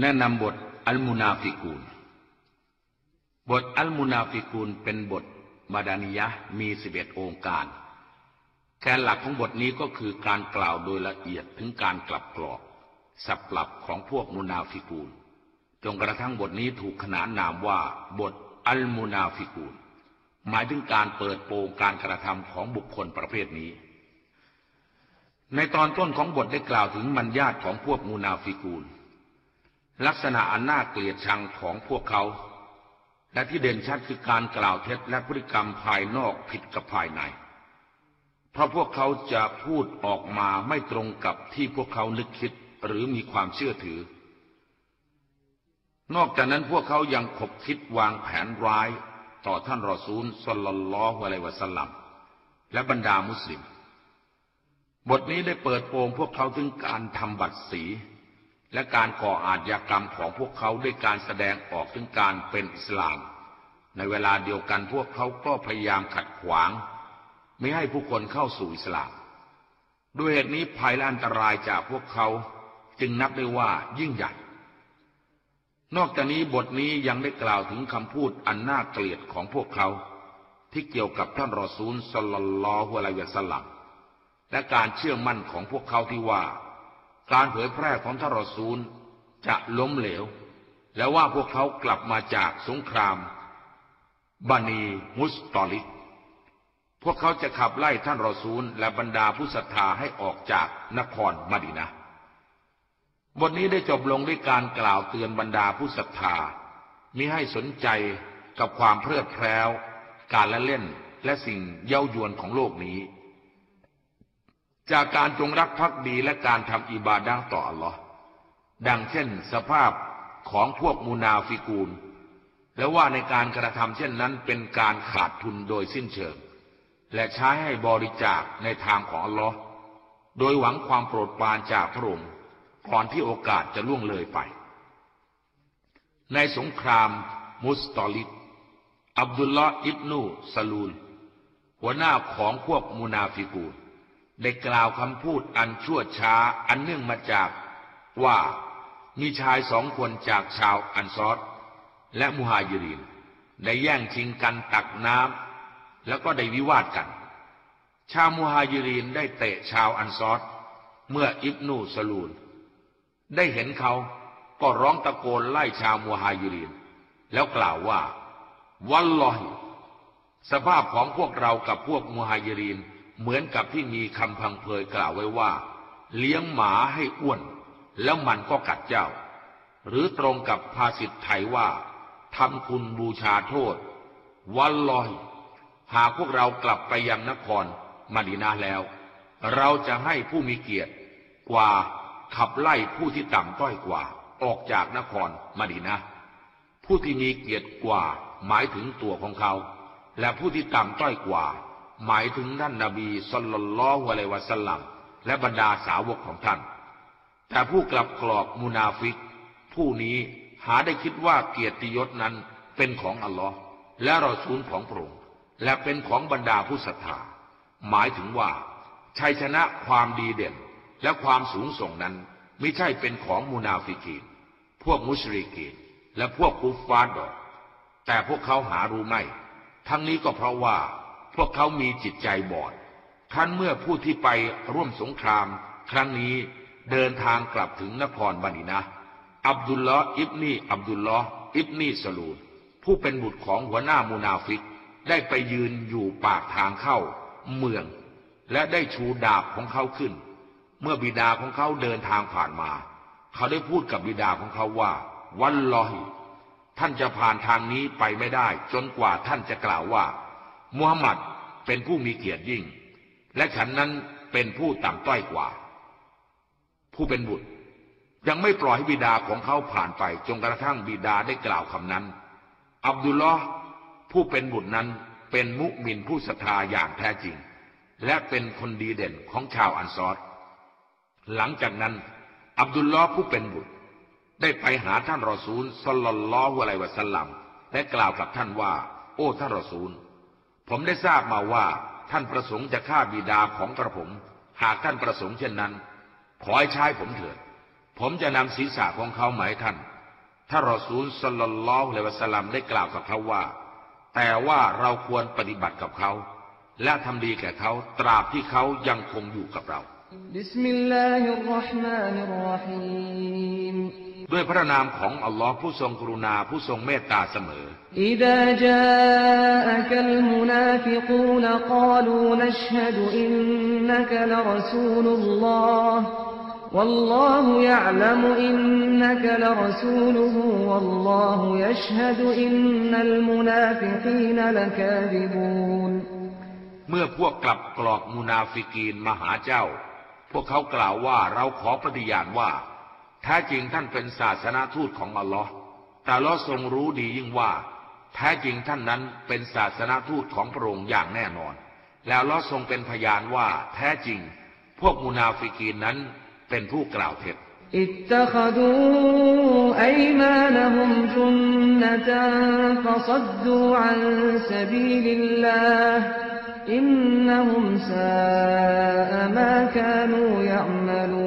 แนะนำบทอัลมุนาฟิกูนบทอัลมุนาฟิกูนเป็นบทมาดานิยะมีสิบเอ็ดโองการ แกนหลักของบทนี้ก็คือการกล่าวโดยละเอียดถึงการกลับกลอก สับปรับของพวกมุนาฟิกูนจนกระทั่งบทนี้ถูกขนานนามว่า บทอัลมุนาฟิกูนหมายถึงการเปิดโปงการกระทำของบุคคลประเภทนี้ ในตอนต้นของบทได้กล่าวถึงมันญาตของพวกมุนาฟิกูล ลักษณะอันน่าเกลียดชังของพวกเขา และที่เด่นชัดคือการกล่าวเท็จและพฤติกรรมภายนอกผิดกับภายใน เพราะพวกเขาจะพูดออกมาไม่ตรงกับที่พวกเขานึกคิดหรือมีความเชื่อถือ นอกจากนั้นพวกเขายังขบคิดวางแผนร้ายต่อท่านรอซูลสลลัลลอฮุอะลัยวะสัลลัมและบรรดามุสลิม บทนี้ได้เปิดโปงพวกเขาถึงการทำบัตรสี และการก่ออาชญากรรมของพวกเขาด้วยการแสดงออกถึงการเป็นอิสลาม ในเวลาเดียวกันพวกเขาก็พยายามขัดขวาง ไม่ให้ผู้คนเข้าสู่อิสลาม ด้วยเหตุนี้ภัยและอันตรายจากพวกเขาจึงนับได้ว่ายิ่งใหญ่ นอกจากนี้บทนี้ยังได้กล่าวถึงคำพูดอันน่าเกลียดของพวกเขา ที่เกี่ยวกับท่านรอซูลสลลลอฮุอะลัยฮิวะสัลลัมและการเชื่อมั่นของพวกเขาที่ว่า การเผยแพร่ของทรอซูลจะล้มเหลว และว่าพวกเขากลับมาจากสงครามบานีมุสตอลิกพวกเขาจะขับไล่ท่านรอซูล และบรรดาผู้ศรัทธาให้ออกจากนครมาดินะบทนี้ได้จบลงด้วยการกล่าวเตือนบรรดาผู้ศรัทธามิให้สนใจกับความเพลิดเพลินการละเล่นและสิ่งเย้ายวนของโลกนี้ จากการจงรักภักดีและการทำอิบาดะฮ์ต่ออัลลอฮ์ดังเช่นสภาพของพวกมุนาฟิกูน และว่าในการกระทำเช่นนั้นเป็นการขาดทุนโดยสิ้นเชิง และใช้ให้บริจาคในทางของอัลลอฮ์โดยหวังความโปรดปรานจากพระองค์ก่อนที่โอกาสจะล่วงเลยไป ในสงคราม มุสตอลิกอับดุลลอฮ์อิบนุซาลูล หัวหน้าของพวกมุนาฟิกูน ได้กล่าวคำพูดอันชั่วช้าอันเนื่องมาจาก ว่ามีชายสองคนจากชาวอันซอรและมุฮาญิรีนได้แย่งชิงกันตักน้ำแล้วก็ได้วิวาทกัน ชาวมุฮายิรินได้เตะชาวอันซอดเมื่ออิบนูสลูน ได้เห็นเขาก็ร้องตะโกนไล่ชาวมุฮายิริน แล้วกล่าวว่า วัลลอฮิสภาพของพวกเรากับพวกมุฮายิริน เหมือนกับที่มีคำพังเพยกล่าวไว้ว่า เลี้ยงหมาให้อ้วน แล้วมันก็กัดเจ้า หรือตรงกับภาษิตไทยว่าทำคุณบูชาโทษ วันลอย หากพวกเรากลับไปยังนครมาดีนาแล้ว เราจะให้ผู้มีเกียรติกว่าขับไล่ผู้ที่ต่ำต้อยกว่า ออกจากนครมาดีนาผู้ที่มีเกียรติกว่าหมายถึงตัวของเขา และผู้ที่ต่ำต้อยกว่า หมายถึงท่านนาบีสุลลัลลอฮุอะลัยวะสัลลัมและบรรดาสาวกของท่าน แต่ผู้กลับกรอกมุนาฟิก ผู้นี้หาได้คิดว่าเกียรติยศนั้นเป็นของอัลลอฮ์และรอซูลของพระองค์และเป็นของบรรดาผู้ศรัทธา หมายถึงว่า ชัยชนะความดีเด่น และความสูงส่งนั้นไม่ใช่เป็นของมุนาฟิกีน พวกมุชริกีน และพวกกุฟฟาดอก แต่พวกเขาหารู้ไม่ ทั้งนี้ก็เพราะว่า พวกเขามีจิตใจบอด ครั้นเมื่อผู้ที่ไปร่วมสงคราม ครั้งนี้เดินทางกลับถึงนครบานินะ อับดุลลอฮ์อิบนีอับดุลลอฮ์อิบนีสลูนผู้เป็นบุตรของหัวหน้ามูนาฟิก ได้ไปยืนอยู่ปากทางเข้า เมือง และได้ชูดาบของเขาขึ้น เมื่อบิดาของเขาเดินทางผ่านมา เขาได้พูดกับบิดาของเขาว่า วันลอยท่านจะผ่านทางนี้ไปไม่ได้ จนกว่าท่านจะกล่าวว่า มุฮัมมัดเป็นผู้มีเกียรติยิ่ง และฉันนั้นเป็นผู้ต่ำต้อยกว่า ผู้เป็นบุตร ยังไม่ปล่อยให้บิดาของเขาผ่านไปจนกระทั่งบิดาได้กล่าวคำนั้น อับดุลลอฮ์ผู้เป็นบุตรนั้นเป็นมุมินผู้ศรัทธาอย่างแท้จริง และเป็นคนดีเด่นของชาวอันซอดหลังจากนั้น อับดุลลอฮ์ผู้เป็นบุตร ได้ไปหาท่านรอซูลสลลลอฮุอะลัยวะสัลลัมและกล่าวกับท่านว่า โอ้ท่านรอซูล ผมได้ทราบมาว่าท่านประสงค์จะฆ่าบิดาของกระผม หากท่านประสงค์เช่นนั้น ขอให้ชายผมเถิด ผมจะนำศีรษะของเขาหมายท่าน ถ้ารอซูลสลลลอฮุเลวะสลัมได้กล่าวกับเขาว่า แต่ว่าเราควรปฏิบัติกับเขา และทำดีแก่เขาตราบที่เขายังคงอยู่กับเรา ด้วยพระนามของอัลลอฮ์ผู้ทรงกรุณาผู้ทรงเมตตาเสมอ إذا جاءك المنافقون قالوا نشهد إنك لرسول الله والله يعلم إنك لرسوله والله يشهد إن المنافقين لكاذبون เมื่อพวกกลับกรอกมุนาฟิกีนมาหาเจ้า พวกเขากล่าวว่าเราขอปฏิญาณว่า แท้จริงท่านเป็นศาสนทูตของอัลลอฮ์และอัลลอฮ์ทรงรู้ดียิ่งว่า แท้จริงท่านนั้นเป็นศาสนทูตของพระองค์อย่างแน่นอน และอัลลอฮ์ทรงเป็นพยานว่าแท้จริง พวกมุนาฟิกีนนั้นเป็นผู้กล่าวเท็จاتخذوا أيمانهم جنة فصدوا عن سبيل اللهห์อินนะฮุมซาอะมาคานูยะมะลู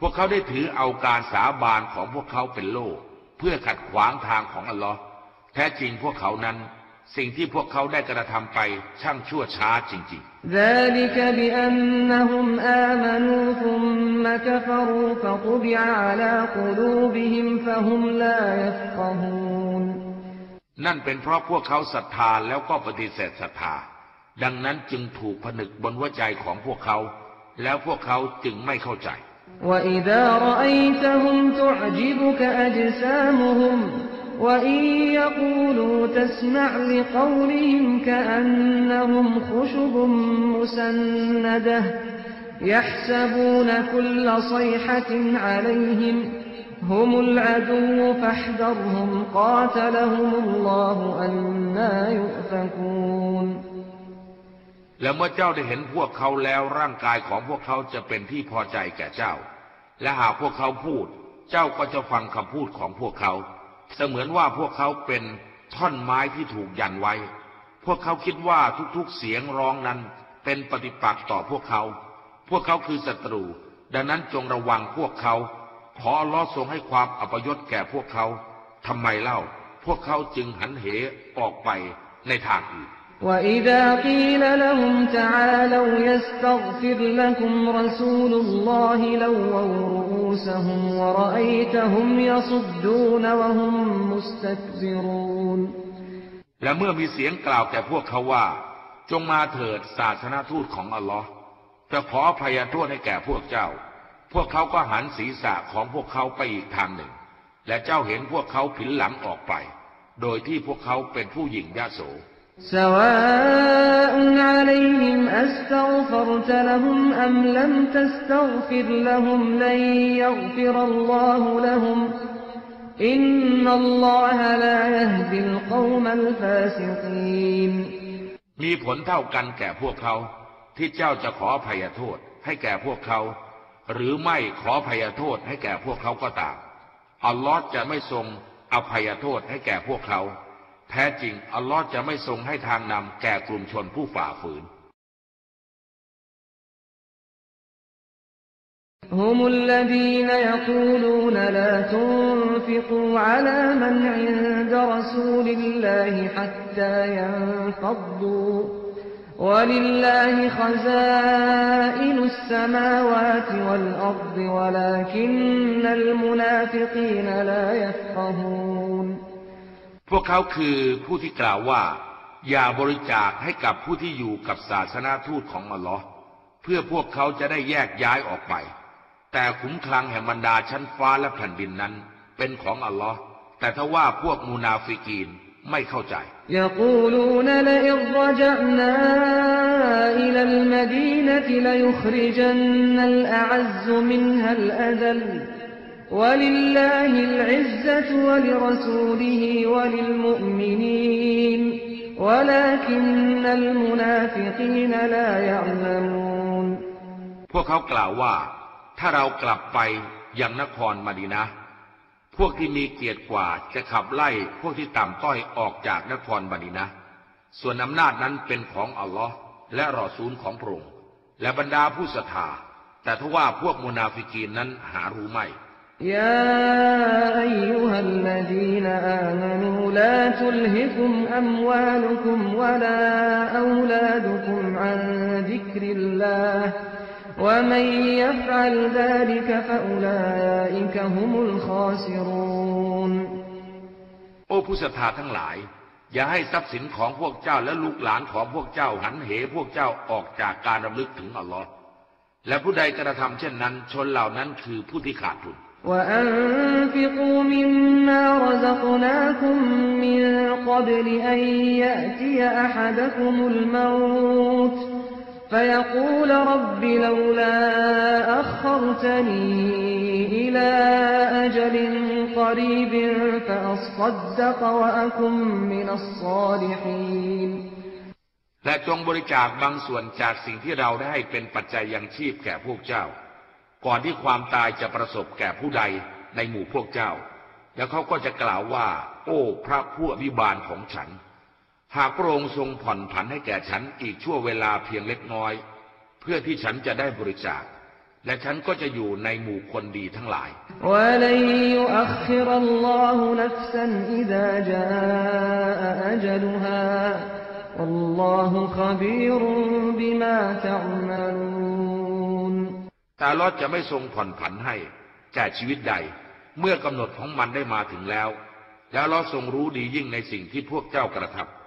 พวกเขาได้ถือเอาการสาบานของพวกเขาเป็นโล่เพื่อขัดขวางทางของอัลลอฮ์แท้จริงพวกเขานั้น สิ่งที่พวกเขาได้กระทำไปช่างชั่วช้าจริง ذلك بأنهم آمنوا ثم كفروا فطبع على قلوبهم فهم لا يفقهون ๆ นั่นเป็นเพราะพวกเขาศรัทธาแล้วก็ปฏิเสธศรัทธา ดังนั้นจึงถูกผนึกบนหัวใจของพวกเขา แล้วพวกเขาจึงไม่เข้าใจ وإذا رأيتهم تعجبك أجسامهم وإن يقولوا تسمع لقولهم كأنهم خشب مسندة يحسبون كل صيحة عليهم هم العدو فاحذرهم قاتلهم الله أنا يؤفكون และเมื่อเจ้าได้เห็นพวกเขาแล้วร่างกายของพวกเขาจะเป็นที่พอใจแก่เจ้า และหากพวกเขาพูด เจ้าก็จะฟังคำพูดของพวกเขา เสมือนว่าพวกเขาเป็นท่อนไม้ที่ถูกยันไว้ พวกเขาคิดว่าทุกๆเสียงร้องนั้น เป็นปฏิปักษ์ต่อพวกเขา พวกเขาคือศัตรู ดังนั้นจงระวังพวกเขา ขอลลอทรงให้ความอัปยศแก่พวกเขาทำไมเล่า พวกเขาจึงหันเหออกไปในทางอื่น وإذا قيل لهم تعالوا يستغفر لكم رسول الله لووا رؤوسهم ورأيتهم يصدون وهم مستكبرون และเมื่อมีเสียงกล่าวแก่พวกเขาว่า จงมาเถิดศาสนาทูตของอัลลอฮ์จะขออภัยโทษให้แก่พวกเจ้า พวกเขาก็หันศีรษะของพวกเขาไปอีกทางหนึ่ง และเจ้าเห็นพวกเขาผินหลังออกไป โดยที่พวกเขาเป็นผู้หญิงยโส سواء عليهم أستغفرت لهم أم لم تستغفر لهم لن يغفر الله لهم إن الله لا يهدي القوم الفاسقين มีผลเท่ากันแก่พวกเขา ที่เจ้าจะขออภัยโทษให้แก่พวกเขา หรือไม่ขออภัยโทษให้แก่พวกเขาก็ตาม อัลลอฮ์จะไม่ทรงอภัยโทษให้แก่พวกเขา แท้จริง อัลลอฮ์จะไม่ทรงให้ทางนำแก่กลุ่มชนผู้ฝ่าฝืน هم الذين يقولون لا تنفقوا على من عند رسول الله حتى ينفضوا ولله خزائن السماوات والأرض ولكن المنافقين لا يفقهون พวกเขาคือผู้ที่กล่าวว่า อย่าบริจาคให้กับผู้ที่อยู่กับศาสนาทูตของอัลลอฮ์เพื่อพวกเขาจะได้แยกย้ายออกไป แต่ขุมคลังแห่งบรรดาชั้นฟ้าและแผ่นดินนั้น เป็นของอัลลอฮ์แต่ถ้าว่าพวกมูนาฟิกีนไม่เข้าใจ يقولون لئن رجعنا إلى المدينة ليخرجن الأعز منها الأذل ولله العزة ولرسوله وللمؤمنين ولكن المنافقين لا يعلمون พวกเขากล่าวว่า ถ้าเรากลับไปยังนครมาดีนะ พวกที่มีเกียรติกว่าจะขับไล่พวกที่ต่ำต้อยออกจากนครมาดีนะ ส่วนอำนาจนั้นเป็นของอัลลอฮ์และรอซูลของพระองค์และบรรดาผู้ศรัทธา แต่ทว่าพวกมุนาฟิกีนนั้นหารู้ไม่ يا أيها الذين آمنوا لا تلهكم أموالكم ولا أولادكم عن ذكر الله ومن يفعل ذلك فأولئك هم الخاسرون โอ้ผู้ศรัทธาทั้งหลาย อย่าให้ทรัพย์สินของพวกเจ้าและลูกหลานของพวกเจ้าหันเหพวกเจ้าออกจากการรำลึกถึงอัลลอฮ์และผู้ใดกระทำเช่นนั้น ชนเหล่านั้นคือผู้ที่ขาดทุน وأنفقوا مما رزقناكم من قبل أن يأتي أحدكم الموت فيقول رب لولا أخرتني إلى أجل قريب فأصدق وأكن من الصالحين และจงบริจาคบางส่วนจากสิ่งที่เราได้ให้เป็นปัจจัยยังชีพแก่พวกเจ้า ก่อนที่ความตายจะประสบแก่ผู้ใดในหมู่พวกเจ้า แล้วเขาก็จะกล่าวว่า โอ้พระผู้อภิบาลของฉัน หากพระองค์ทรงผ่อนผันให้แก่ฉันอีกชั่วเวลาเพียงเล็กน้อย เพื่อที่ฉันจะได้บริจาค และฉันก็จะอยู่ในหมู่คนดีทั้งหลายและ แต่อัลอดจะไม่ทรงผ่อนผันให้แก่ชีวิตใด เมื่อกำหนดของมันได้มาถึงแล้ว แล้วลอฮ์ทรงรู้ดียิ่งในสิ่งที่พวกเจ้ากระทำ